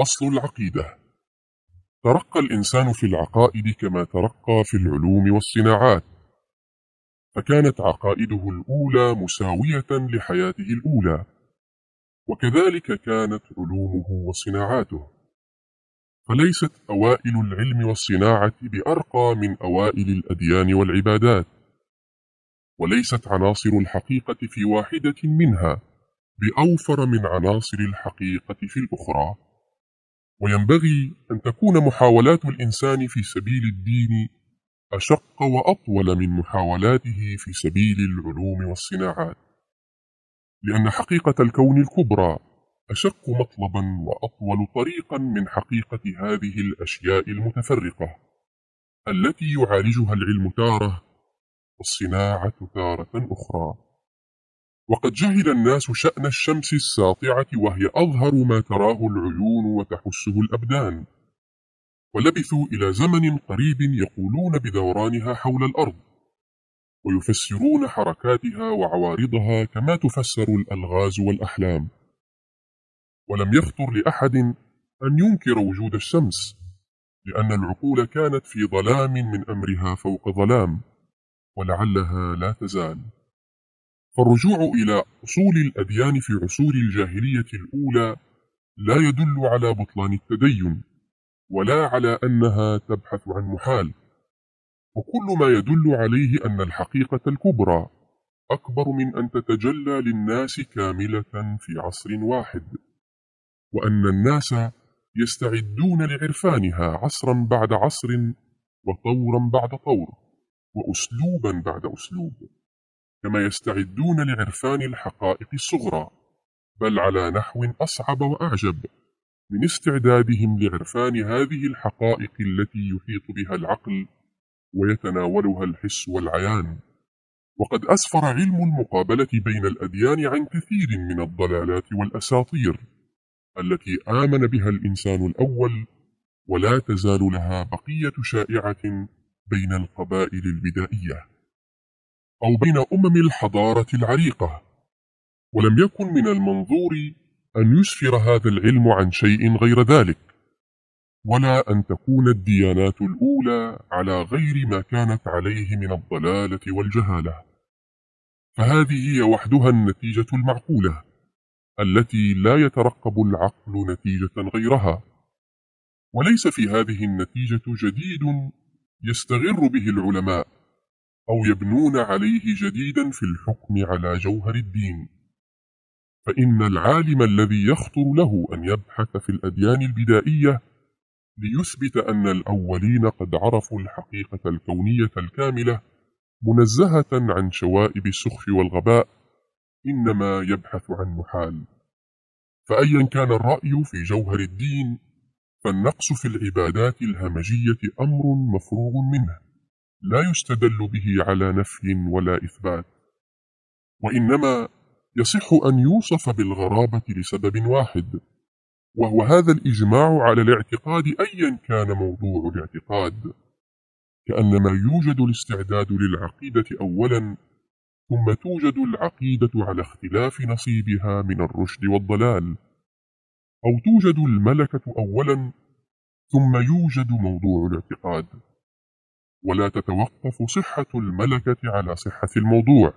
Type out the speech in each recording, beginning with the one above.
أصل العقيدة. ترقى الإنسان في العقائد كما ترقى في العلوم والصناعات. فكانت عقائده الأولى مساوية لحياته الأولى. وكذلك كانت علومه وصناعاته. فليست أوائل العلم والصناعة بأرقى من أوائل الأديان والعبادات. وليست عناصر الحقيقة في واحدة منها بأوفر من عناصر الحقيقة في الأخرى. وينبغي أن تكون محاولات الإنسان في سبيل الدين أشق وأطول من محاولاته في سبيل العلوم والصناعات. لأن حقيقة الكون الكبرى أشق مطلبا وأطول طريقا من حقيقة هذه الأشياء المتفرقة التي يعالجها العلم تارة والصناعة تارة أخرى. وقد جهل الناس شأن الشمس الساطعة وهي أظهر ما تراه العيون وتحسه الأبدان. ولبثوا إلى زمن قريب يقولون بدورانها حول الأرض ويفسرون حركاتها وعوارضها كما تفسر الألغاز والأحلام. ولم يخطر لأحد أن ينكر وجود الشمس لأن العقول كانت في ظلام من أمرها فوق ظلام ولعلها لا تزال. فالرجوع إلى أصول الأديان في عصور الجاهلية الأولى لا يدل على بطلان التدين ولا على أنها تبحث عن محال. وكل ما يدل عليه أن الحقيقة الكبرى أكبر من أن تتجلى للناس كاملة في عصر واحد وأن الناس يستعدون لعرفانها عصرا بعد عصر وطورا بعد طور وأسلوبا بعد أسلوب. كما يستعدون لعرفان الحقائق الصغرى بل على نحو أصعب وأعجب من استعدادهم لعرفان هذه الحقائق التي يحيط بها العقل ويتناولها الحس والعيان. وقد أسفر علم المقابلة بين الأديان عن كثير من الضلالات والأساطير التي آمن بها الإنسان الأول ولا تزال لها بقية شائعة بين القبائل البدائية. أو بين أمم الحضارة العريقة. ولم يكن من المنظور أن يسفر هذا العلم عن شيء غير ذلك ولا أن تكون الديانات الأولى على غير ما كانت عليه من الضلالة والجهالة. فهذه هي وحدها النتيجة المعقولة التي لا يترقب العقل نتيجة غيرها. وليس في هذه النتيجة جديد يستغر به العلماء. أو يبنون عليه جديدا في الحكم على جوهر الدين. فإن العالم الذي يخطر له أن يبحث في الأديان البدائية ليثبت أن الأولين قد عرفوا الحقيقة الكونية الكاملة منزهة عن شوائب السخف والغباء إنما يبحث عن محال. فأيا كان الرأي في جوهر الدين فالنقص في العبادات الهمجية أمر مفروغ منه. لا يستدل به على نفي ولا إثبات وإنما يصح أن يوصف بالغرابة لسبب واحد وهو هذا الإجماع على الاعتقاد أيا كان موضوع الاعتقاد كأنما يوجد الاستعداد للعقيدة أولا ثم توجد العقيدة على اختلاف نصيبها من الرشد والضلال أو توجد الملكة أولا ثم يوجد موضوع الاعتقاد. ولا تتوقف صحة الملكة على صحة الموضوع.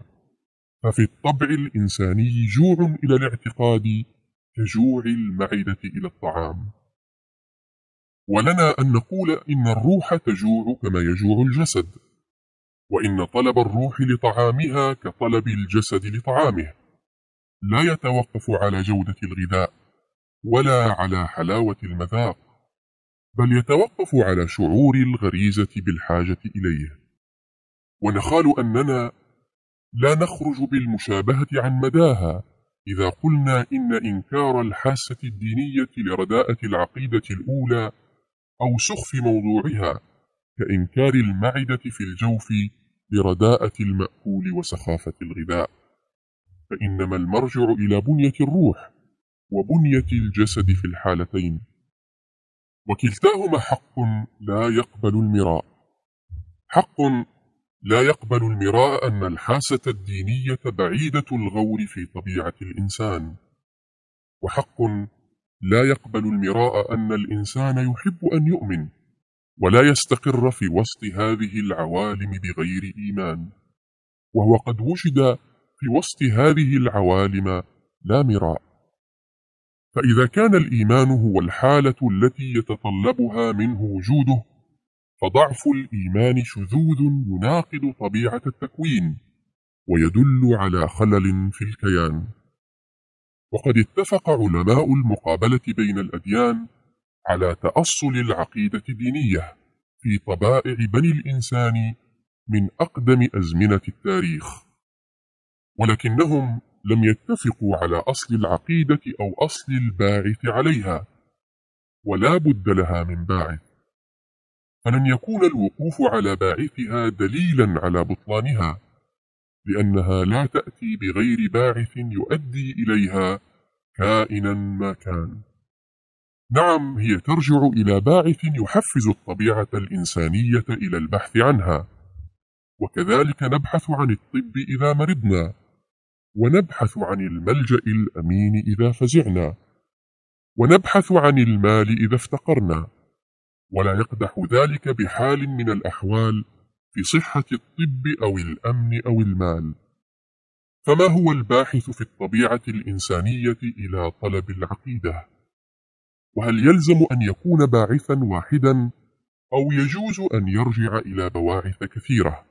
ففي الطبع الإنساني جوع إلى الاعتقاد كجوع المعدة إلى الطعام. ولنا أن نقول إن الروح تجوع كما يجوع الجسد وإن طلب الروح لطعامها كطلب الجسد لطعامه. لا يتوقف على جودة الغذاء ولا على حلاوة المذاق. بل يتوقف على شعور الغريزة بالحاجة إليه. ونخال أننا لا نخرج بالمشابهة عن مداها إذا قلنا إن إنكار الحاسة الدينية لرداءة العقيدة الأولى أو سخف موضوعها كإنكار المعدة في الجوف لرداءة المأكول وسخافة الغذاء. فإنما المرجع إلى بنية الروح وبنية الجسد في الحالتين. وكلتاهما حق لا يقبل المراء. حق لا يقبل المراء أن الحاسة الدينية بعيدة الغور في طبيعة الإنسان. وحق لا يقبل المراء أن الإنسان يحب أن يؤمن ولا يستقر في وسط هذه العوالم بغير إيمان. وهو قد وجد في وسط هذه العوالم لا مراء. فإذا كان الإيمان هو الحالة التي يتطلبها منه وجوده فضعف الإيمان شذوذ يناقض طبيعة التكوين ويدل على خلل في الكيان. وقد اتفق علماء المقابلة بين الأديان على تأصل العقيدة الدينية في طبائع بني الإنسان من أقدم أزمنة التاريخ. ولكنهم لم يتفقوا على أصل العقيدة أو أصل الباعث عليها ولا بد لها من باعث. فلن يكون الوقوف على باعثها دليلا على بطلانها لأنها لا تأتي بغير باعث يؤدي إليها كائنا ما كان. نعم هي ترجع إلى باعث يحفز الطبيعة الإنسانية إلى البحث عنها. وكذلك نبحث عن الطب إذا مرضنا. ونبحث عن الملجأ الأمين إذا فزعنا ونبحث عن المال إذا افتقرنا ولا يقدح ذلك بحال من الأحوال في صحة الطب أو الأمن أو المال فما هو الباحث في الطبيعة الإنسانية إلى طلب العقيدة؟ وهل يلزم أن يكون باعثا واحدا أو يجوز أن يرجع إلى بواعث كثيرة؟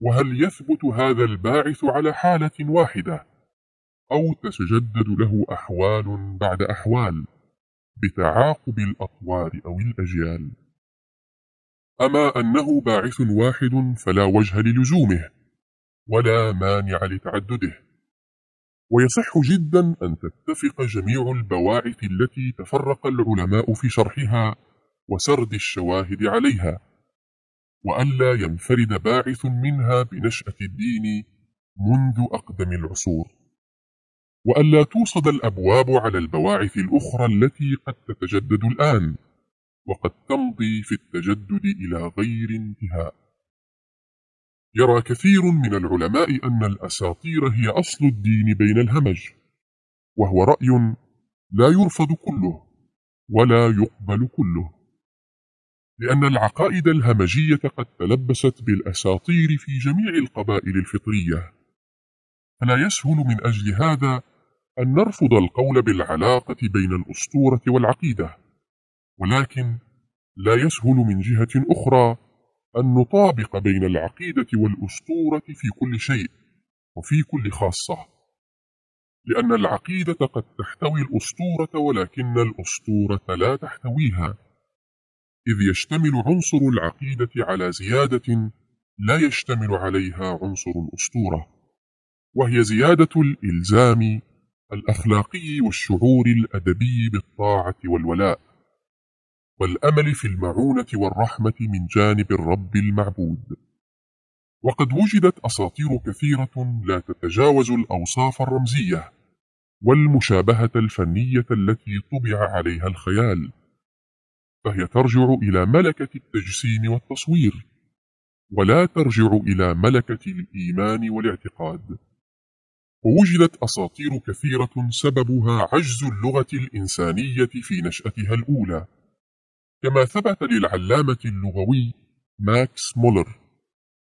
وهل يثبت هذا الباعث على حالة واحدة؟ أو تتجدد له أحوال بعد أحوال بتعاقب الأطوار أو الأجيال؟ أما أنه باعث واحد فلا وجه للزومه ولا مانع لتعدده. ويصح جدا أن تتفق جميع البواعث التي تفرق العلماء في شرحها وسرد الشواهد عليها. وألا ينفرد باعث منها بنشأة الدين منذ أقدم العصور. وألا توصد الأبواب على البواعث الأخرى التي قد تتجدد الآن وقد تمضي في التجدد إلى غير انتهاء. يرى كثير من العلماء أن الأساطير هي أصل الدين بين الهمج وهو رأي لا يرفض كله ولا يقبل كله. لأن العقائد الهمجية قد تلبست بالأساطير في جميع القبائل الفطرية. فلا يسهل من أجل هذا أن نرفض القول بالعلاقة بين الأسطورة والعقيدة. ولكن لا يسهل من جهة أخرى أن نطابق بين العقيدة والأسطورة في كل شيء وفي كل خاصة. لأن العقيدة قد تحتوي الأسطورة ولكن الأسطورة لا تحتويها. إذ يشتمل عنصر العقيدة على زيادة لا يشتمل عليها عنصر الأسطورة وهي زيادة الإلزام الأخلاقي والشعور الأدبي بالطاعة والولاء والأمل في المعونة والرحمة من جانب الرب المعبود. وقد وجدت أساطير كثيرة لا تتجاوز الأوصاف الرمزية والمشابهة الفنية التي طبع عليها الخيال. فهي ترجع إلى ملكة التجسيم والتصوير ولا ترجع إلى ملكة الإيمان والاعتقاد. ووجدت أساطير كثيرة سببها عجز اللغة الإنسانية في نشأتها الأولى. كما ثبت للعلامة اللغوي ماكس مولر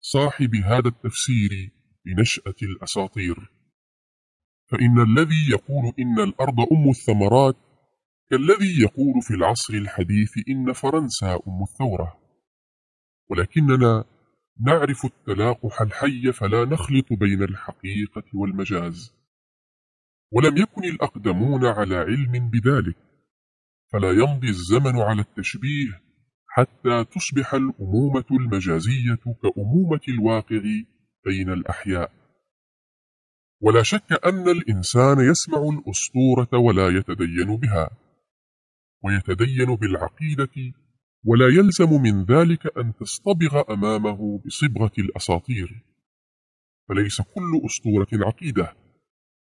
صاحب هذا التفسير بنشأة الأساطير. فإن الذي يقول إن الأرض أم الثمرات كالذي يقول في العصر الحديث إن فرنسا أم الثورة. ولكننا نعرف التلاقح الحي فلا نخلط بين الحقيقة والمجاز. ولم يكن الأقدمون على علم بذلك. فلا يمضي الزمن على التشبيه حتى تصبح الأمومة المجازية كأمومة الواقع بين الأحياء. ولا شك أن الإنسان يسمع الأسطورة ولا يتدين بها. ويتدين بالعقيدة ولا يلزم من ذلك أن تصطبغ أمامه بصبغة الأساطير. فليس كل أسطورة عقيدة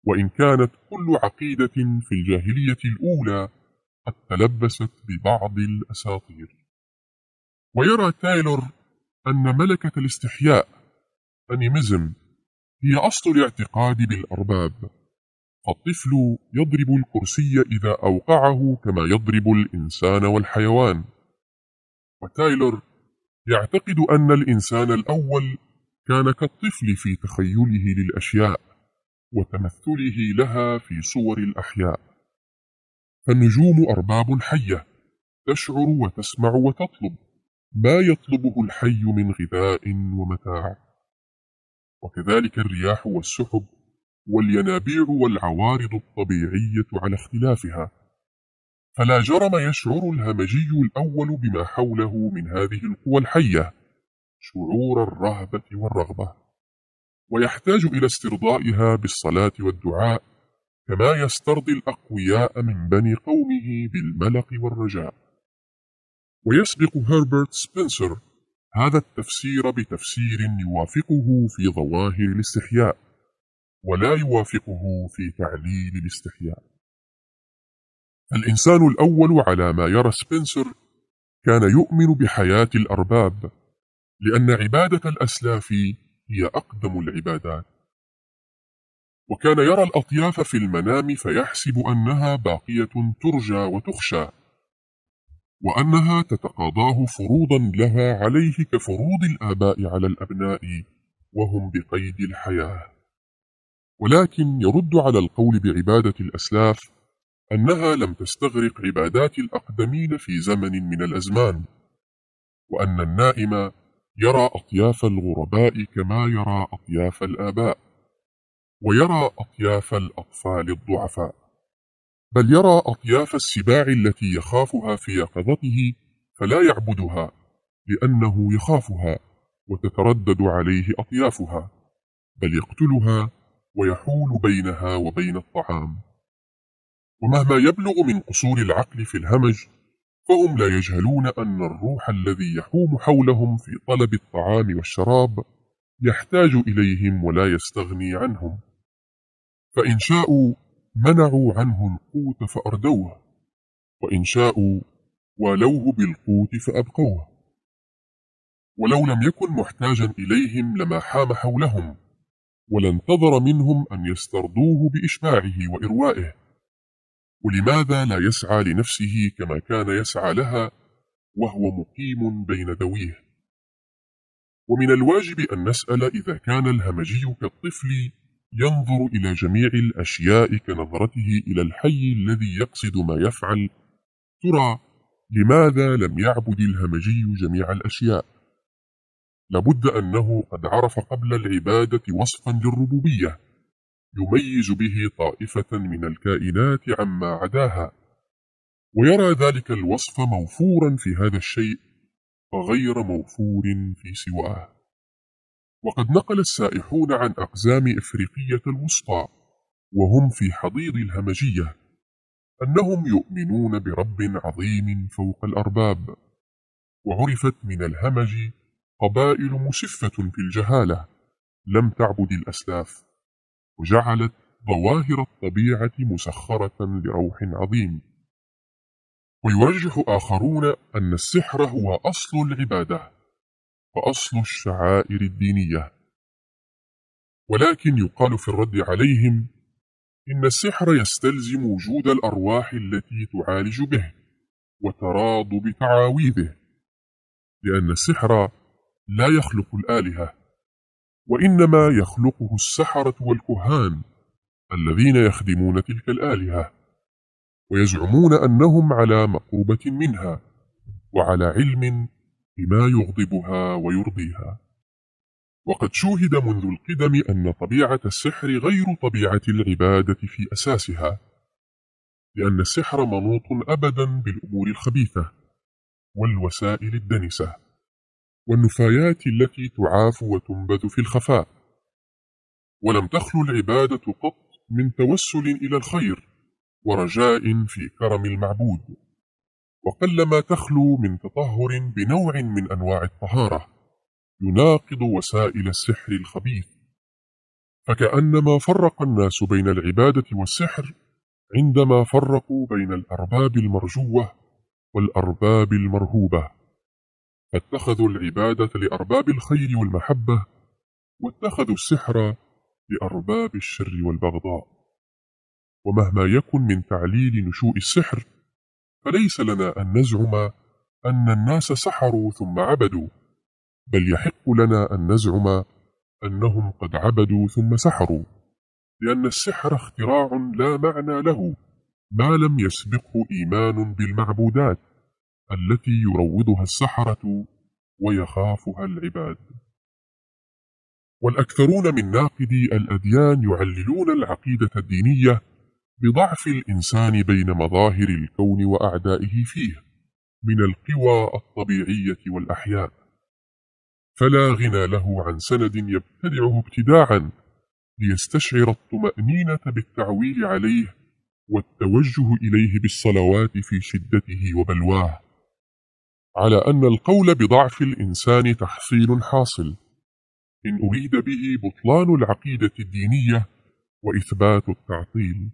وإن كانت كل عقيدة في الجاهلية الأولى قد تلبست ببعض الأساطير. ويرى تايلور أن ملكة الاستحياء أنيمزم هي أصل الاعتقاد بالأرباب. فالطفل يضرب الكرسي إذا أوقعه كما يضرب الإنسان والحيوان. وتايلور يعتقد أن الإنسان الأول كان كالطفل في تخيله للأشياء وتمثله لها في صور الأحياء. فالنجوم أرباب حية تشعر وتسمع وتطلب ما يطلبه الحي من غذاء ومتاع. وكذلك الرياح والسحب والينابيع والعوارض الطبيعية على اختلافها. فلا جرم يشعر الهمجي الأول بما حوله من هذه القوى الحية شعور الرهبة والرغبة. ويحتاج إلى استرضائها بالصلاة والدعاء كما يسترضي الأقوياء من بني قومه بالملق والرجاء. ويسبق هربرت سبنسر هذا التفسير بتفسير يوافقه في ظواهر الاستحياء ولا يوافقه في تعليل الاستحياء. الإنسان الأول على ما يرى سبنسر كان يؤمن بحياة الأرباب لأن عبادة الأسلاف هي أقدم العبادات. وكان يرى الأطياف في المنام فيحسب أنها باقية ترجى وتخشى وأنها تتقاضاه فروضا لها عليه كفروض الآباء على الأبناء وهم بقيد الحياة. ولكن يرد على القول بعبادة الأسلاف أنها لم تستغرق عبادات الأقدمين في زمن من الأزمان وأن النائم يرى أطياف الغرباء كما يرى أطياف الآباء ويرى أطياف الأطفال الضعفاء بل يرى أطياف السباع التي يخافها في يقظته فلا يعبدها لأنه يخافها وتتردد عليه أطيافها بل يقتلها ويحول بينها وبين الطعام. ومهما يبلغ من قصور العقل في الهمج فهم لا يجهلون أن الروح الذي يحوم حولهم في طلب الطعام والشراب يحتاج إليهم ولا يستغني عنهم. فإن شاءوا منعوا عنه القوت فأردوه وإن شاءوا والوه بالقوت فأبقوه. ولو لم يكن محتاجا إليهم لما حام حولهم. ولانتظر منهم أن يسترضوه بإشباعه وإروائه. ولماذا لا يسعى لنفسه كما كان يسعى لها وهو مقيم بين ذويه؟ ومن الواجب أن نسأل إذا كان الهمجي كالطفل ينظر إلى جميع الأشياء كنظرته إلى الحي الذي يقصد ما يفعل. ترى لماذا لم يعبد الهمجي جميع الأشياء؟ لابد أنه قد عرف قبل العبادة وصفا للربوبية يميز به طائفة من الكائنات عما عداها. ويرى ذلك الوصف موفورا في هذا الشيء وغير موفور في سواه. وقد نقل السائحون عن أقزام إفريقية الوسطى وهم في حضيض الهمجية أنهم يؤمنون برب عظيم فوق الأرباب وعرفت من الهمج قبائل مسفة في الجهالة. لم تعبد الأسلاف. وجعلت ظواهر الطبيعة مسخرة لروح عظيم. ويرجح آخرون أن السحر هو أصل العبادة. وأصل الشعائر الدينية. ولكن يقال في الرد عليهم إن السحر يستلزم وجود الأرواح التي تعالج به وتراض بتعاويذه. لأن السحر لا يخلق الآلهة وإنما يخلقه السحرة والكهان الذين يخدمون تلك الآلهة ويزعمون أنهم على مقربة منها وعلى علم بما يغضبها ويرضيها. وقد شوهد منذ القدم أن طبيعة السحر غير طبيعة العبادة في أساسها لأن السحر منوط أبدا بالأمور الخبيثة والوسائل الدنسة. والنفايات التي تعاف وتنبذ في الخفاء. ولم تخلو العبادة قط من توسل إلى الخير ورجاء في كرم المعبود. وقلما تخلو من تطهر بنوع من أنواع الطهارة يناقض وسائل السحر الخبيث. فكأنما فرق الناس بين العبادة والسحر عندما فرقوا بين الأرباب المرجوة والأرباب المرهوبة. فاتخذوا العبادة لأرباب الخير والمحبة واتخذوا السحر لأرباب الشر والبغضاء. ومهما يكن من تعليل نشوء السحر فليس لنا أن نزعم أن الناس سحروا ثم عبدوا بل يحق لنا أن نزعم أنهم قد عبدوا ثم سحروا لأن السحر اختراع لا معنى له ما لم يسبقه إيمان بالمعبودات. التي يروضها السحرة ويخافها العباد. والأكثرون من ناقدي الأديان يعللون العقيدة الدينية بضعف الإنسان بين مظاهر الكون وأعدائه فيه من القوى الطبيعية والأحياء. فلا غنى له عن سند يبتدعه ابتداعا ليستشعر الطمأنينة بالتعويل عليه والتوجه إليه بالصلوات في شدته وبلواه. على أن القول بضعف الإنسان تحصيل حاصل. إن أريد به بطلان العقيدة الدينية وإثبات التعطيل.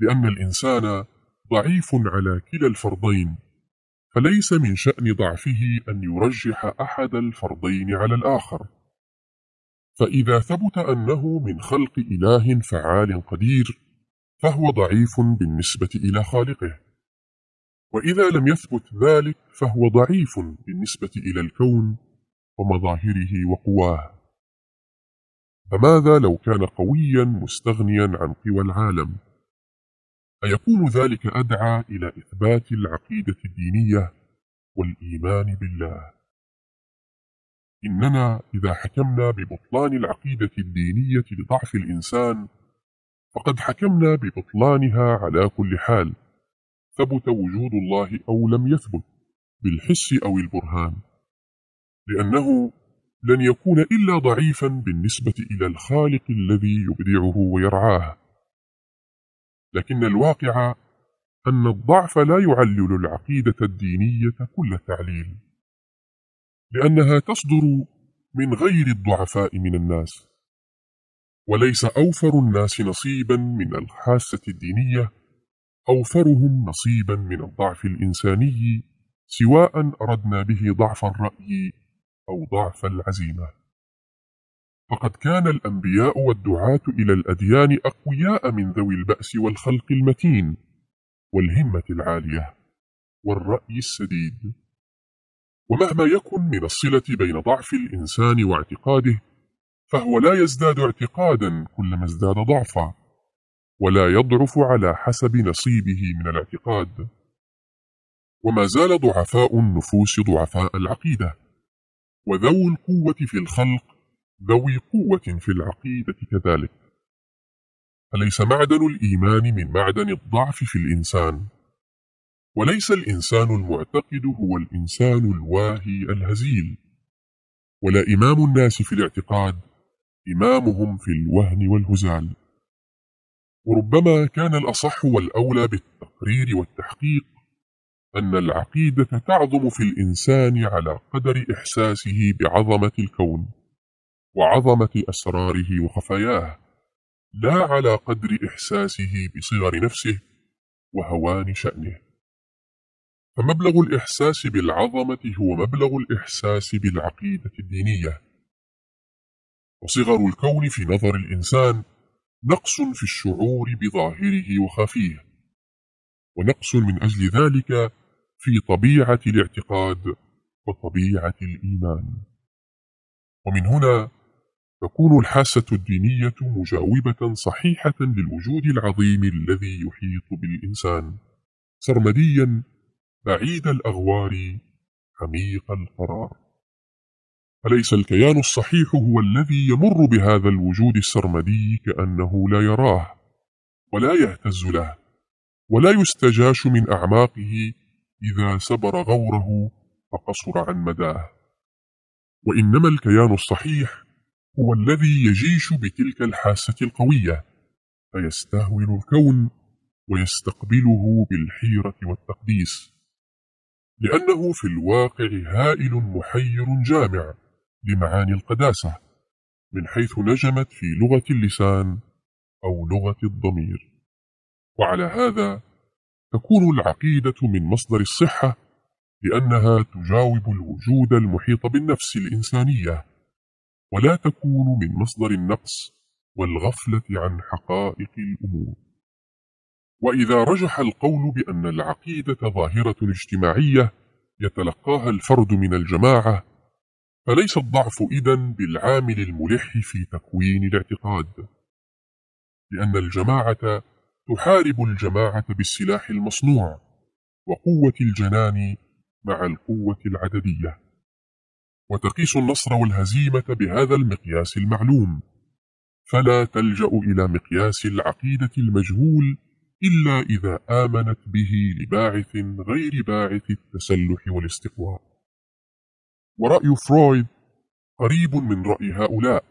لأن الإنسان ضعيف على كلا الفرضين فليس من شأن ضعفه أن يرجح أحد الفرضين على الآخر. فإذا ثبت أنه من خلق إله فعال قدير فهو ضعيف بالنسبة إلى خالقه. وإذا لم يثبت ذلك فهو ضعيف بالنسبة إلى الكون ومظاهره وقواه. فماذا لو كان قويا مستغنيا عن قوى العالم؟ أيكون ذلك أدعى إلى إثبات العقيدة الدينية والإيمان بالله؟ إننا إذا حكمنا ببطلان العقيدة الدينية لضعف الإنسان فقد حكمنا ببطلانها على كل حال. ثبت وجود الله أو لم يثبت بالحس أو البرهان. لأنه لن يكون إلا ضعيفا بالنسبة إلى الخالق الذي يبدعه ويرعاه. لكن الواقع أن الضعف لا يعلل العقيدة الدينية كل تعليل. لأنها تصدر من غير الضعفاء من الناس وليس أوفر الناس نصيبا من الحاسة الدينية أوفرهم نصيبا من الضعف الإنساني سواء أردنا به ضعف الرأي أو ضعف العزيمة. فقد كان الأنبياء والدعاة إلى الأديان أقوياء من ذوي البأس والخلق المتين والهمة العالية والرأي السديد. ومهما يكن من الصلة بين ضعف الإنسان واعتقاده فهو لا يزداد اعتقادا كلما ازداد ضعفا. ولا يضعف على حسب نصيبه من الاعتقاد. وما زال ضعفاء النفوس ضعفاء العقيدة. وذو القوة في الخلق ذوي قوة في العقيدة كذلك. فليس معدن الإيمان من معدن الضعف في الإنسان؟ وليس الإنسان المعتقد هو الإنسان الواهي الهزيل. ولا إمام الناس في الاعتقاد إمامهم في الوهن والهزال. وربما كان الأصح والأولى بالتقرير والتحقيق أن العقيدة تعظم في الإنسان على قدر إحساسه بعظمة الكون وعظمة أسراره وخفاياه لا على قدر إحساسه بصغر نفسه وهوان شأنه. فمبلغ الإحساس بالعظمة هو مبلغ الإحساس بالعقيدة الدينية. وصغر الكون في نظر الإنسان نقص في الشعور بظاهره وخفيه ونقص من أجل ذلك في طبيعة الاعتقاد وطبيعة الإيمان. ومن هنا تكون الحاسة الدينية مجاوبة صحيحة للوجود العظيم الذي يحيط بالإنسان سرمديا بعيد الأغوار عميق القرار. أليس الكيان الصحيح هو الذي يمر بهذا الوجود السرمدي كأنه لا يراه ولا يهتز له ولا يستجاش من أعماقه إذا سبر غوره فقصر عن مداه. وإنما الكيان الصحيح هو الذي يجيش بتلك الحاسة القوية فيستهون الكون ويستقبله بالحيرة والتقديس لأنه في الواقع هائل محير جامع. لمعاني القداسة من حيث نجمت في لغة اللسان أو لغة الضمير. وعلى هذا تكون العقيدة من مصدر الصحة لأنها تجاوب الوجود المحيط بالنفس الإنسانية ولا تكون من مصدر النقص والغفلة عن حقائق الأمور. وإذا رجح القول بأن العقيدة ظاهرة اجتماعية يتلقاها الفرد من الجماعة فليس الضعف إذن بالعامل الملح في تكوين الاعتقاد؟ لأن الجماعة تحارب الجماعة بالسلاح المصنوع وقوة الجنان مع القوة العددية. وتقيس النصر والهزيمة بهذا المقياس المعلوم. فلا تلجأ إلى مقياس العقيدة المجهول إلا إذا آمنت به لباعث غير باعث التسلح والاستقواء. ورأي فرويد قريب من رأي هؤلاء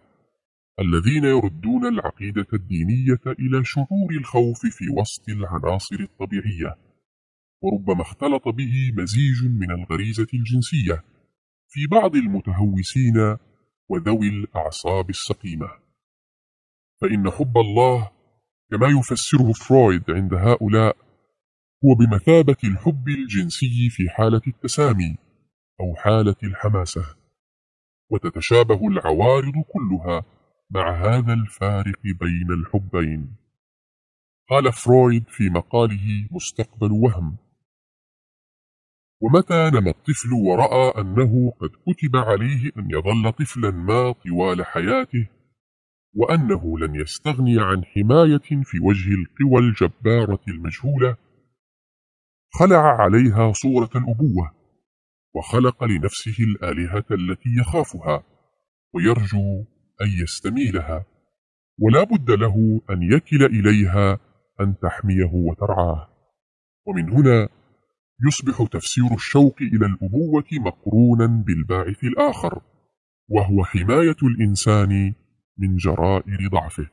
الذين يردون العقيدة الدينية إلى شعور الخوف في وسط العناصر الطبيعية وربما اختلط به مزيج من الغريزة الجنسية في بعض المتهوسين وذوي الأعصاب السقيمة. فإن حب الله كما يفسره فرويد عند هؤلاء هو بمثابة الحب الجنسي في حالة التسامي أو حالة الحماسة. وتتشابه العوارض كلها مع هذا الفارق بين الحبين. قال فرويد في مقاله مستقبل وهم. ومتى نمى الطفل ورأى أنه قد كتب عليه أن يظل طفلا ما طوال حياته وأنه لن يستغني عن حماية في وجه القوى الجبارة المجهولة خلع عليها صورة الأبوة. وخلق لنفسه الآلهة التي يخافها ويرجو أن يستميلها. ولا بد له أن يكل إليها أن تحميه وترعاه. ومن هنا يصبح تفسير الشوق إلى الأبوة مقرونا بالباعث الآخر وهو حماية الإنسان من جرائر ضعفه.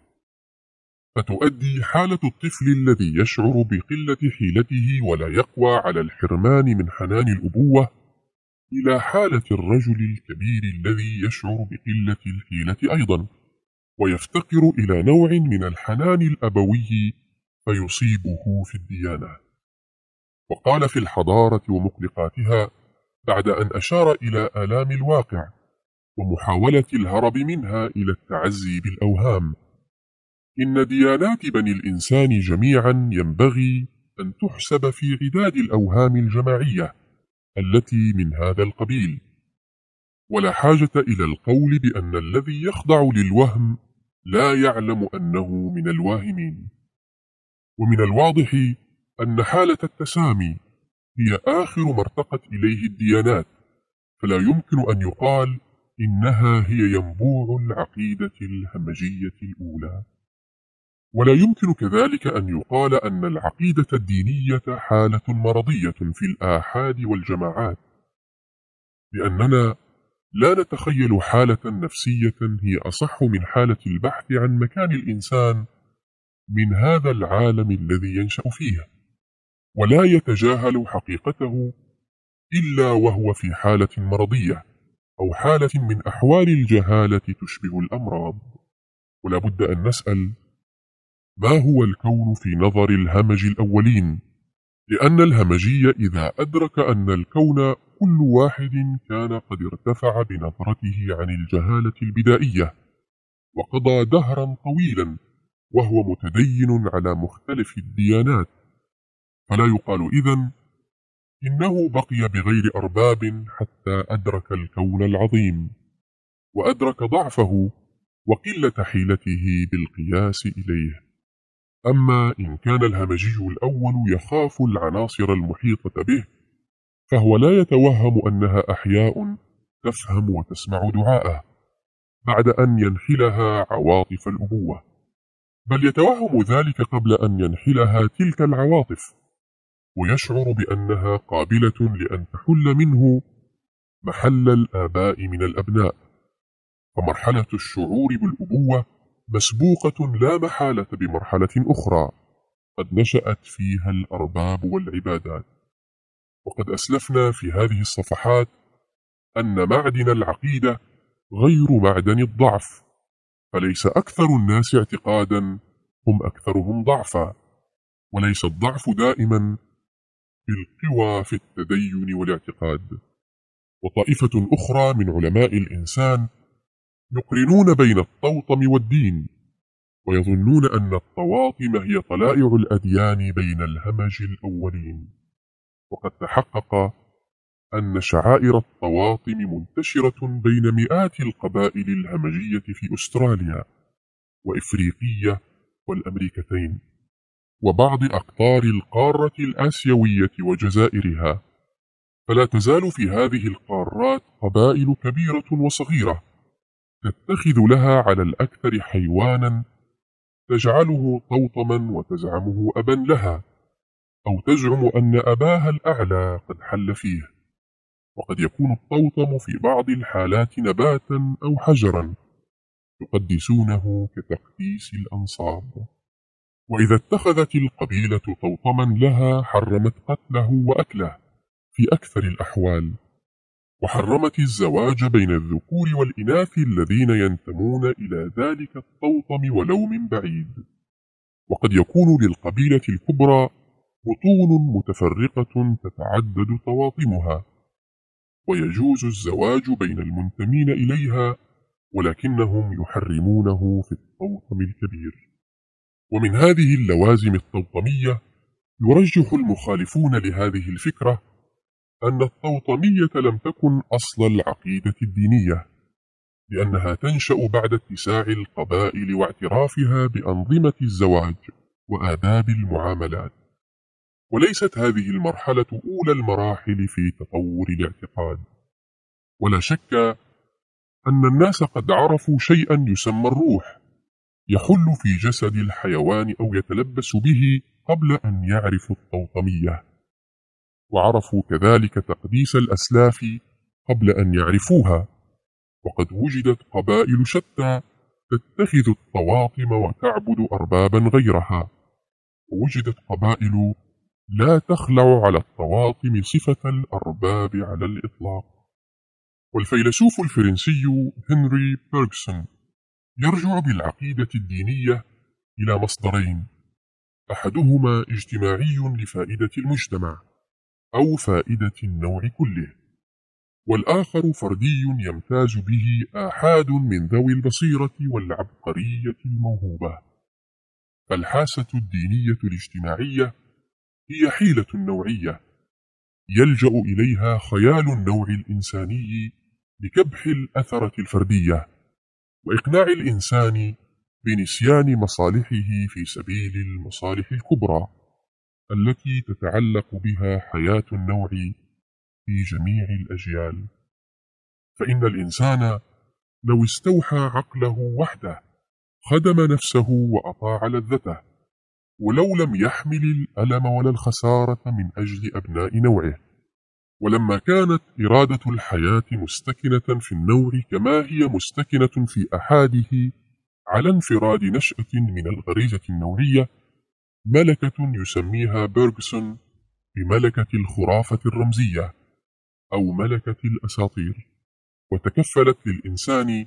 فتؤدي حالة الطفل الذي يشعر بقلة حيلته ولا يقوى على الحرمان من حنان الأبوة إلى حالة الرجل الكبير الذي يشعر بقلة الحيلة أيضا ويفتقر إلى نوع من الحنان الأبوي فيصيبه في الديانة. وقال في الحضارة ومقلقاتها بعد أن أشار إلى آلام الواقع ومحاولة الهرب منها إلى التعزي بالأوهام. إن ديانات بني الإنسان جميعا ينبغي أن تحسب في عداد الأوهام الجماعية. التي من هذا القبيل. ولا حاجة إلى القول بأن الذي يخضع للوهم لا يعلم أنه من الواهمين. ومن الواضح أن حالة التسامي هي آخر ما ارتقت إليه الديانات فلا يمكن أن يقال إنها هي ينبوع العقيدة الهمجية الأولى. ولا يمكن كذلك أن يقال أن العقيدة الدينية حالة مرضية في الآحاد والجماعات لأننا لا نتخيل حالة نفسية هي أصح من حالة البحث عن مكان الإنسان من هذا العالم الذي ينشأ فيه ولا يتجاهل حقيقته إلا وهو في حالة مرضية أو حالة من أحوال الجهالة تشبه الأمراض. ولا بد أن نسأل ما هو الكون في نظر الهمج الأولين؟ لأن الهمجي إذا أدرك أن الكون كل واحد كان قد ارتفع بنظرته عن الجهالة البدائية وقضى دهرا طويلا وهو متدين على مختلف الديانات. فلا يقال إذن إنه بقي بغير أرباب حتى أدرك الكون العظيم وأدرك ضعفه وقلة حيلته بالقياس إليه. أما إن كان الهمجي الأول يخاف العناصر المحيطة به فهو لا يتوهم أنها أحياء تفهم وتسمع دعاءه بعد أن ينحلها عواطف الأبوة. بل يتوهم ذلك قبل أن ينحلها تلك العواطف ويشعر بأنها قابلة لأن تحل منه محل الآباء من الأبناء. فمرحلة الشعور بالأبوة مسبوقة لا محالة بمرحلة أخرى. قد نشأت فيها الأرباب والعبادات. وقد أسلفنا في هذه الصفحات أن معدن العقيدة غير معدن الضعف فليس أكثر الناس اعتقادا هم أكثرهم ضعفا. وليس الضعف دائما بالقوى في التدين والاعتقاد. وطائفة أخرى من علماء الإنسان يقرنون بين الطوطم والدين ويظنون أن الطواطم هي طلائع الأديان بين الهمج الأولين. وقد تحقق أن شعائر الطواطم منتشرة بين مئات القبائل الهمجية في أستراليا وإفريقية والأمريكتين وبعض أقطار القارة الآسيوية وجزائرها. فلا تزال في هذه القارات قبائل كبيرة وصغيرة تتخذ لها على الأكثر حيوانا تجعله طوطما وتزعمه أبا لها أو تزعم أن أباها الأعلى قد حل فيه. وقد يكون الطوطم في بعض الحالات نباتا أو حجرا يقدسونه كتقديس الأنصاب. وإذا اتخذت القبيلة طوطما لها حرمت قتله وأكله في أكثر الأحوال. وحرمت الزواج بين الذكور والإناث الذين ينتمون إلى ذلك الطوطم ولو من بعيد. وقد يكون للقبيلة الكبرى بطون متفرقة تتعدد طواطمها. ويجوز الزواج بين المنتمين إليها ولكنهم يحرمونه في الطوطم الكبير. ومن هذه اللوازم الطوطمية يرجح المخالفون لهذه الفكرة أن الطوطمية لم تكن أصل العقيدة الدينية لأنها تنشأ بعد اتساع القبائل واعترافها بأنظمة الزواج وآداب المعاملات. وليست هذه المرحلة أولى المراحل في تطور الاعتقاد. ولا شك أن الناس قد عرفوا شيئا يسمى الروح يحل في جسد الحيوان أو يتلبس به قبل أن يعرفوا الطوطمية وعرفوا كذلك تقديس الأسلاف قبل أن يعرفوها. وقد وجدت قبائل شتى تتخذ الطواطم وتعبد أربابا غيرها. ووجدت قبائل لا تخلع على الطواطم صفة الأرباب على الإطلاق. والفيلسوف الفرنسي هنري بيرغسون يرجع بالعقيدة الدينية إلى مصدرين. أحدهما اجتماعي لفائدة المجتمع. أو فائدة النوع كله. والآخر فردي يمتاز به آحاد من ذوي البصيرة والعبقرية الموهوبة. فالحاسة الدينية الاجتماعية هي حيلة نوعية يلجأ إليها خيال النوع الإنساني لكبح الأثرة الفردية وإقناع الإنسان بنسيان مصالحه في سبيل المصالح الكبرى. التي تتعلق بها حياة النوع في جميع الأجيال. فإن الإنسان لو استوحى عقله وحده خدم نفسه وأطاع لذته ولو لم يحمل الألم ولا الخسارة من أجل أبناء نوعه. ولما كانت إرادة الحياة مستكنة في النوع كما هي مستكنة في أحاده على انفراد نشأة من الغريزة النوعية ملكة يسميها بيرغسون بملكة الخرافة الرمزية أو ملكة الأساطير وتكفلت للإنسان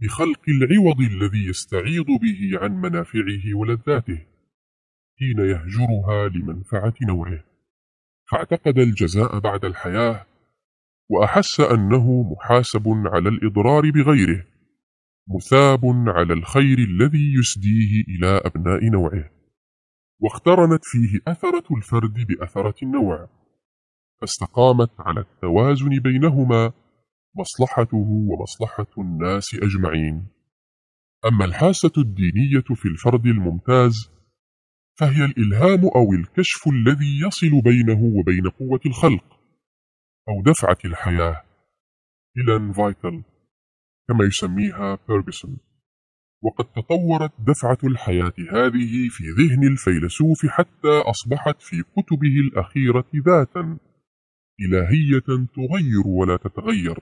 بخلق العوض الذي يستعيض به عن منافعه ولذاته حين يهجرها لمنفعة نوعه. فاعتقد الجزاء بعد الحياة وأحس أنه محاسب على الإضرار بغيره مثاب على الخير الذي يسديه إلى أبناء نوعه. واقترنت فيه أثرة الفرد بأثرة النوع. فاستقامت على التوازن بينهما مصلحته ومصلحة الناس أجمعين. أما الحاسة الدينية في الفرد الممتاز فهي الإلهام أو الكشف الذي يصل بينه وبين قوة الخلق أو دفعة الحياة. إلان فايتل كما يسميها بيرغسون وقد تطورت دفعة الحياة هذه في ذهن الفيلسوف حتى أصبحت في كتبه الأخيرة ذاتا إلهية تغير ولا تتغير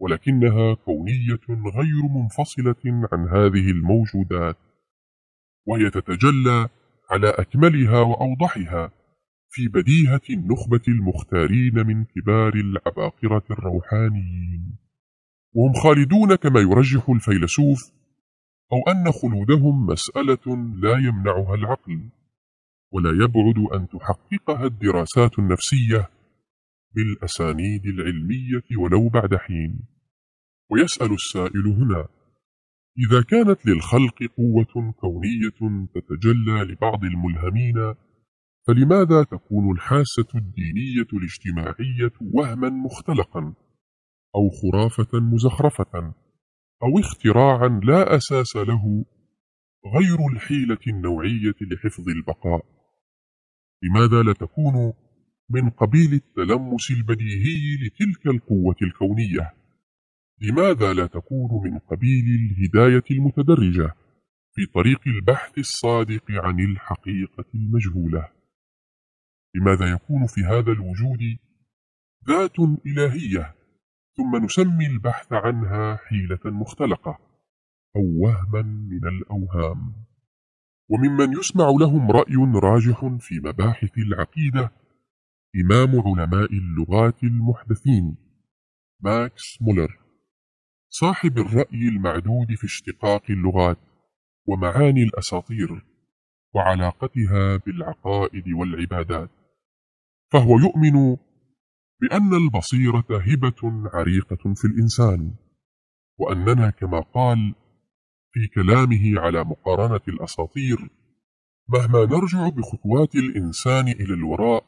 ولكنها كونية غير منفصلة عن هذه الموجودات وهي تتجلى على أكملها وأوضحها في بديهة النخبة المختارين من كبار العباقرة الروحانيين. وهم خالدون كما يرجح الفيلسوف أو أن خلودهم مسألة لا يمنعها العقل ولا يبعد أن تحققها الدراسات النفسية بالأسانيد العلمية ولو بعد حين. ويسأل السائل هنا إذا كانت للخلق قوة كونية تتجلى لبعض الملهمين فلماذا تكون الحاسة الدينية الاجتماعية وهما مختلقا أو خرافة مزخرفة؟ أو اختراعا لا أساس له غير الحيلة النوعية لحفظ البقاء. لماذا لا تكون من قبيل التلمس البديهي لتلك القوة الكونية؟ لماذا لا تكون من قبيل الهداية المتدرجة في طريق البحث الصادق عن الحقيقة المجهولة؟ لماذا يكون في هذا الوجود ذات إلهية ثم نسمي البحث عنها حيلة مختلقة أو وهما من الأوهام. وممن يسمع لهم رأي راجح في مباحث العقيدة إمام علماء اللغات المحدثين ماكس مولر. صاحب الرأي المعدود في اشتقاق اللغات ومعاني الأساطير وعلاقتها بالعقائد والعبادات فهو يؤمن بأن البصيرة هبة عريقة في الإنسان وأننا كما قال في كلامه على مقارنة الأساطير مهما نرجع بخطوات الإنسان إلى الوراء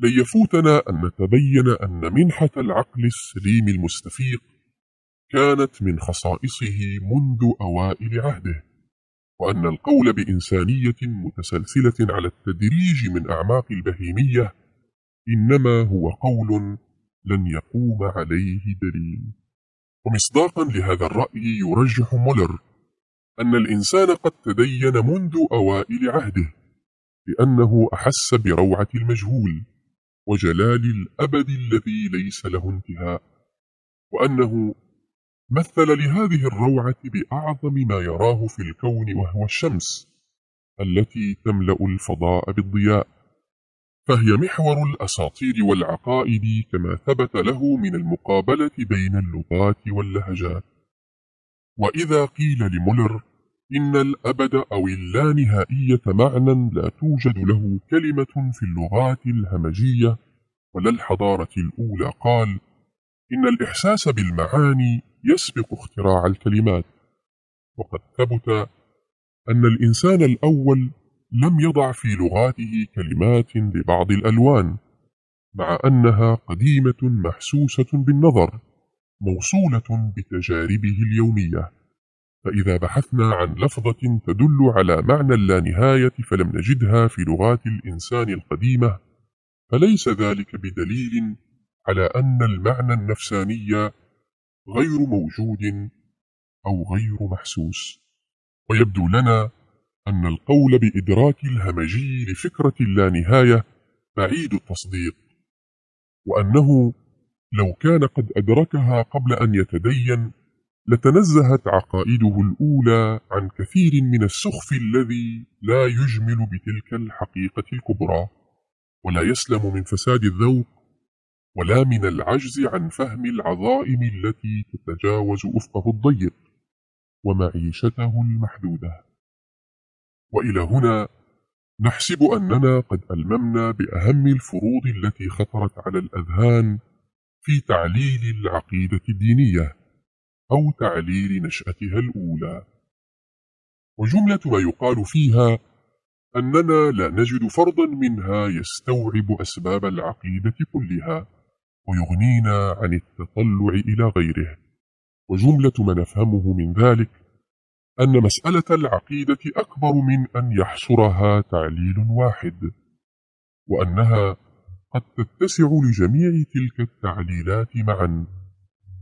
لن يفوتنا أن نتبين أن منحة العقل السليم المستفيق كانت من خصائصه منذ أوائل عهده وأن القول بإنسانية متسلسلة على التدريج من أعماق البهيمية إنما هو قول لن يقوم عليه دليل. ومصداقا لهذا الرأي يرجح مولر أن الإنسان قد تدين منذ أوائل عهده لأنه أحس بروعة المجهول وجلال الأبد الذي ليس له انتهاء وأنه مثل لهذه الروعة بأعظم ما يراه في الكون وهو الشمس التي تملأ الفضاء بالضياء. فهي محور الأساطير والعقائد كما ثبت له من المقابلة بين اللغات واللهجات. وإذا قيل لمولر إن الأبد أو اللانهائية معنى لا توجد له كلمة في اللغات الهمجية ولا الحضارة الأولى قال إن الإحساس بالمعاني يسبق اختراع الكلمات. وقد ثبت أن الإنسان الأول لم يضع في لغاته كلمات لبعض الألوان مع أنها قديمة محسوسة بالنظر موصولة بتجاربه اليومية. فإذا بحثنا عن لفظة تدل على معنى اللانهاية فلم نجدها في لغات الإنسان القديمة فليس ذلك بدليل على أن المعنى النفساني غير موجود أو غير محسوس. ويبدو لنا أن القول بإدراك الهمجي لفكرة اللانهاية بعيد التصديق وأنه لو كان قد أدركها قبل أن يتدين لتنزهت عقائده الأولى عن كثير من السخف الذي لا يجمل بتلك الحقيقة الكبرى ولا يسلم من فساد الذوق ولا من العجز عن فهم العظائم التي تتجاوز أفقه الضيق ومعيشته المحدودة. وإلى هنا نحسب أننا قد ألممنا بأهم الفروض التي خطرت على الأذهان في تعليل العقيدة الدينية أو تعليل نشأتها الأولى. وجملة ما يقال فيها أننا لا نجد فرضا منها يستوعب أسباب العقيدة كلها ويغنينا عن التطلع إلى غيره. وجملة ما نفهمه من ذلك أن مسألة العقيدة أكبر من أن يحصرها تعليل واحد وأنها قد تتسع لجميع تلك التعليلات معا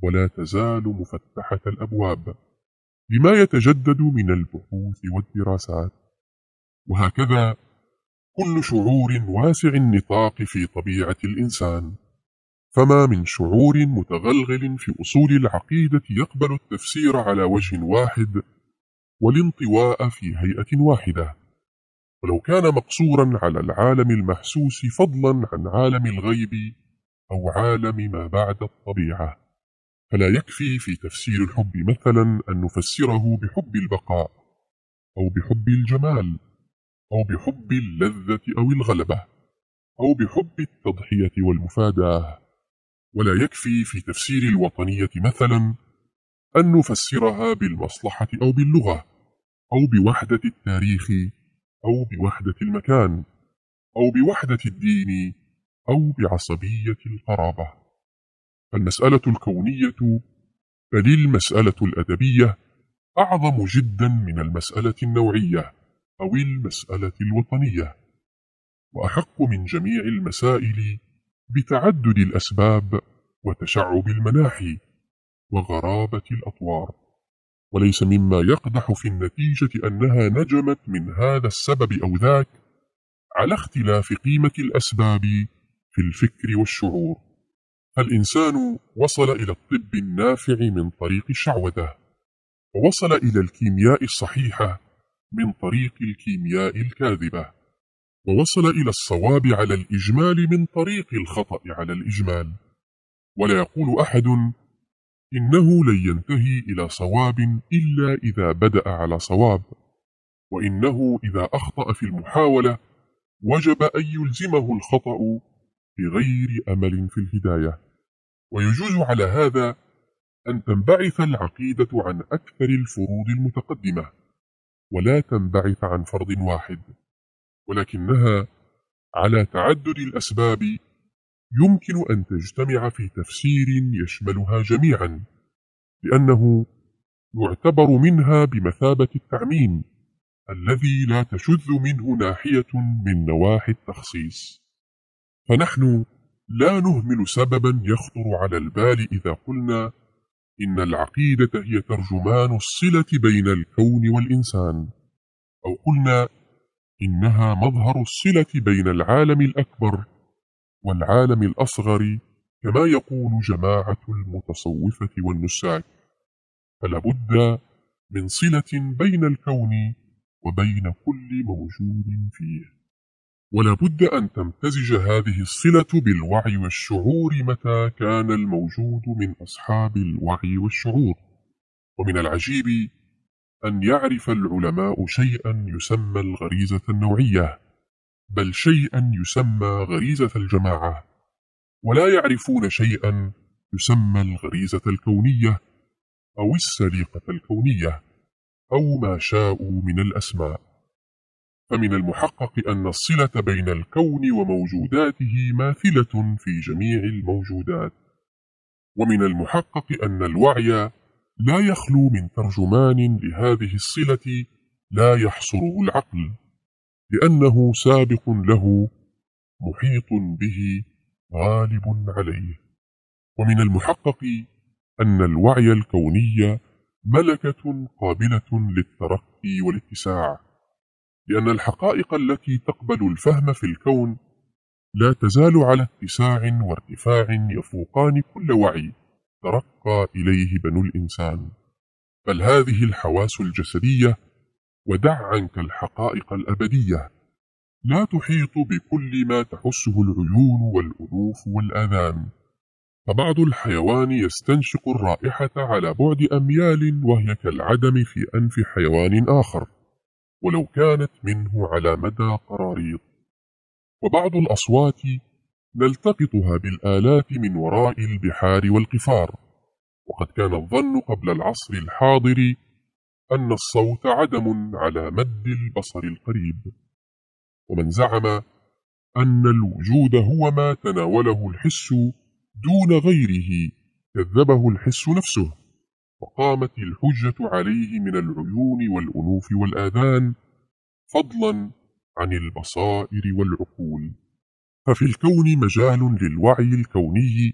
ولا تزال مفتحة الأبواب لما يتجدد من البحوث والدراسات. وهكذا كل شعور واسع النطاق في طبيعة الإنسان. فما من شعور متغلغل في أصول العقيدة يقبل التفسير على وجه واحد والانطواء في هيئة واحدة. ولو كان مقصورا على العالم المحسوس فضلا عن عالم الغيب أو عالم ما بعد الطبيعة. فلا يكفي في تفسير الحب مثلا أن نفسره بحب البقاء أو بحب الجمال أو بحب اللذة أو الغلبة أو بحب التضحية والمفاداة. ولا يكفي في تفسير الوطنية مثلا أن نفسرها بالمصلحة أو باللغة أو بوحدة التاريخ أو بوحدة المكان أو بوحدة الدين أو بعصبية القرابة. فالمسألة الكونية بل المسألة الأدبية أعظم جدا من المسألة النوعية أو المسألة الوطنية وأحق من جميع المسائل بتعدد الأسباب وتشعب المناحي. وغرابة الأطوار. وليس مما يقدح في النتيجة أنها نجمت من هذا السبب أو ذاك على اختلاف قيمة الأسباب في الفكر والشعور. فالإنسان وصل إلى الطب النافع من طريق الشعوذة ووصل إلى الكيمياء الصحيحة من طريق الكيمياء الكاذبة ووصل إلى الصواب على الإجمال من طريق الخطأ على الإجمال. ولا يقول أحد إنه لن ينتهي إلى صواب إلا إذا بدأ على صواب وإنه إذا أخطأ في المحاولة وجب أن يلزمه الخطأ بغير أمل في الهداية. ويجوز على هذا أن تنبعث العقيدة عن أكثر الفروض المتقدمة ولا تنبعث عن فرض واحد ولكنها على تعدد الأسباب يمكن أن تجتمع في تفسير يشملها جميعا لأنه يعتبر منها بمثابة التعميم الذي لا تشذ منه ناحية من نواحي التخصيص. فنحن لا نهمل سببا يخطر على البال إذا قلنا إن العقيدة هي ترجمان الصلة بين الكون والإنسان أو قلنا إنها مظهر الصلة بين العالم الأكبر والعالم الأصغر كما يقول جماعة المتصوفة والنساك فلا بد من صلة بين الكون وبين كل موجود فيه. ولا بد أن تمتزج هذه الصلة بالوعي والشعور متى كان الموجود من أصحاب الوعي والشعور. ومن العجيب أن يعرف العلماء شيئا يسمى الغريزة النوعية. بل شيئا يسمى غريزة الجماعة. ولا يعرفون شيئا يسمى الغريزة الكونية أو السليقة الكونية أو ما شاءوا من الأسماء. فمن المحقق أن الصلة بين الكون وموجوداته ماثلة في جميع الموجودات. ومن المحقق أن الوعي لا يخلو من ترجمان لهذه الصلة لا يحصره العقل. لأنه سابق له محيط به غالب عليه. ومن المحقق أن الوعي الكوني ملكة قابلة للترقي والاتساع لأن الحقائق التي تقبل الفهم في الكون لا تزال على اتساع وارتفاع يفوقان كل وعي ترقى إليه بنو الإنسان. بل هذه الحواس الجسدية ودع عنك الحقائق الأبدية. لا تحيط بكل ما تحسه العيون والأنوف والآذان. فبعض الحيوان يستنشق الرائحة على بعد أميال وهي كالعدم في أنف حيوان آخر ولو كانت منه على مدى قراريط. وبعض الأصوات نلتقطها بالآلات من وراء البحار والقفار. وقد كان الظن قبل العصر الحاضر أن الصوت عدم على مد البصر القريب. ومن زعم أن الوجود هو ما تناوله الحس دون غيره كذبه الحس نفسه وقامت الحجة عليه من العيون والأنوف والآذان فضلا عن البصائر والعقول. ففي الكون مجال للوعي الكوني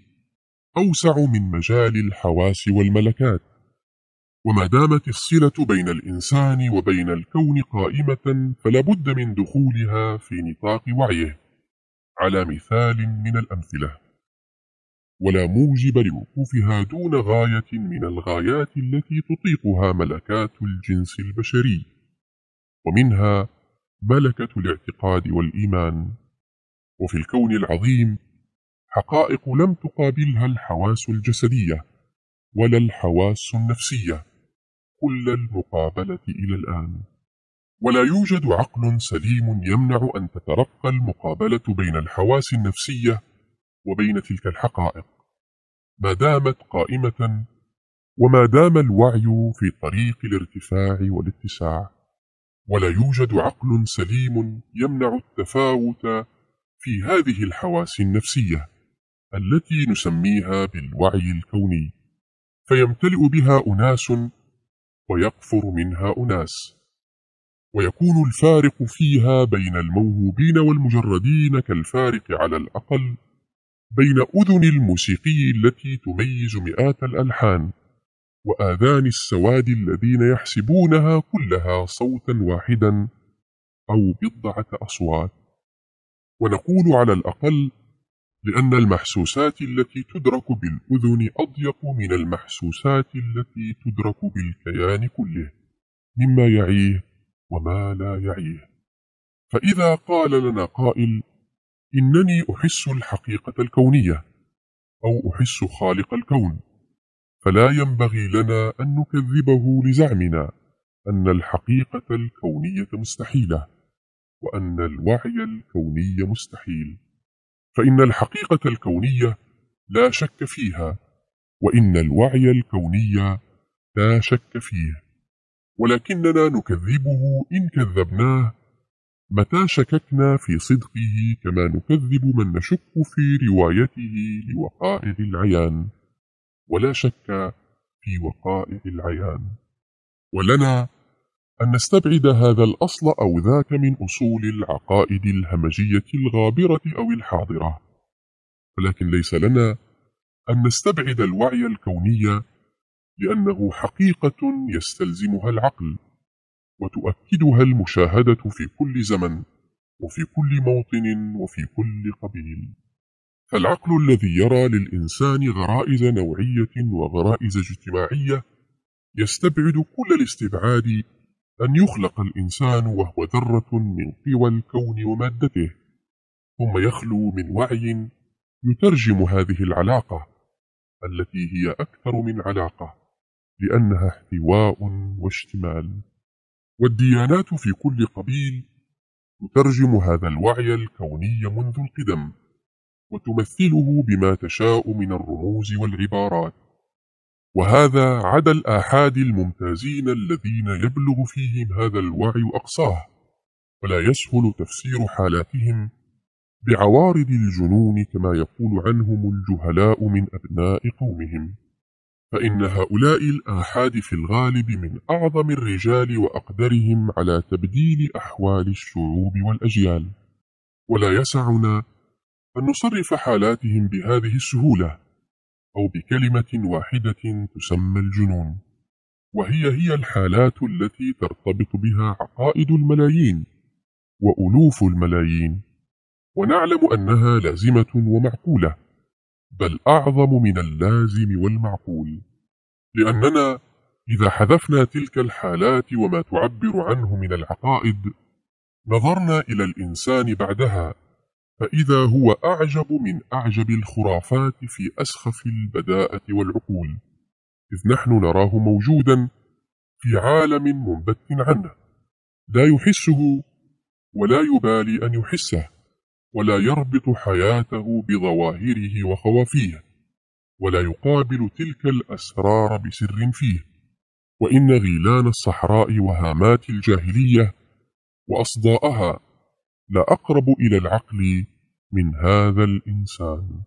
أوسع من مجال الحواس والملكات. وما دامت الصلة بين الإنسان وبين الكون قائمة فلا بد من دخولها في نطاق وعيه. على مثال من الأمثلة. ولا موجب لوقوفها دون غاية من الغايات التي تطيقها ملكات الجنس البشري. ومنها ملكة الاعتقاد والإيمان. وفي الكون العظيم حقائق لم تقابلها الحواس الجسدية ولا الحواس النفسية. كل المقابلة إلى الآن. ولا يوجد عقل سليم يمنع أن تترقى المقابلة بين الحواس النفسية وبين تلك الحقائق. ما دامت قائمة وما دام الوعي في طريق الارتفاع والاتساع. ولا يوجد عقل سليم يمنع التفاوت في هذه الحواس النفسية التي نسميها بالوعي الكوني. فيمتلئ بها أناس ويقفر منها أناس. ويكون الفارق فيها بين الموهوبين والمجردين كالفارق على الأقل بين أذن الموسيقي التي تميز مئات الألحان وآذان السواد الذين يحسبونها كلها صوتا واحدا أو بضعة أصوات. ونقول على الأقل لأن المحسوسات التي تدرك بالأذن أضيق من المحسوسات التي تدرك بالكيان كله مما يعيه وما لا يعيه. فإذا قال لنا قائل إنني أحس الحقيقة الكونية أو أحس خالق الكون فلا ينبغي لنا أن نكذبه لزعمنا أن الحقيقة الكونية مستحيلة وأن الوعي الكوني مستحيل. فإن الحقيقة الكونية لا شك فيها وإن الوعي الكوني لا شك فيه. ولكننا نكذبه إن كذبناه متى شككنا في صدقه كما نكذب من نشك في روايته لوقائع العيان. ولا شك في وقائع العيان. ولنا أن نستبعد هذا الأصل أو ذاك من أصول العقائد الهمجية الغابرة أو الحاضرة. ولكن ليس لنا أن نستبعد الوعي الكوني لأنه حقيقة يستلزمها العقل وتؤكدها المشاهدة في كل زمن وفي كل موطن وفي كل قبيل. فالعقل الذي يرى للإنسان غرائز نوعية وغرائز اجتماعية يستبعد كل الاستبعاد أن يخلق الإنسان وهو ذرة من قوى الكون ومادته ثم يخلو من وعي يترجم هذه العلاقة التي هي أكثر من علاقة لأنها احتواء واشتمال. والديانات في كل قبيل تترجم هذا الوعي الكوني منذ القدم وتمثله بما تشاء من الرموز والعبارات. وهذا عدا الآحاد الممتازين الذين يبلغ فيهم هذا الوعي أقصاه ولا يسهل تفسير حالاتهم بعوارض الجنون كما يقول عنهم الجهلاء من أبناء قومهم. فإن هؤلاء الآحاد في الغالب من أعظم الرجال وأقدرهم على تبديل أحوال الشعوب والأجيال. ولا يسعنا أن نصرف حالاتهم بهذه السهولة أو بكلمة واحدة تسمى الجنون. وهي هي الحالات التي ترتبط بها عقائد الملايين وألوف الملايين. ونعلم أنها لازمة ومعقولة بل أعظم من اللازم والمعقول. لأننا إذا حذفنا تلك الحالات وما تعبر عنه من العقائد نظرنا إلى الإنسان بعدها فإذا هو أعجب من أعجب الخرافات في أسخف البداءة والعقول إذ نحن نراه موجودا في عالم منبت عنه لا يحسه ولا يبالي أن يحسه ولا يربط حياته بظواهره وخوافيه ولا يقابل تلك الأسرار بسر فيه. وإن غيلان الصحراء وهامات الجاهلية وأصداءها لأقرب إلى العقل من هذا الإنسان.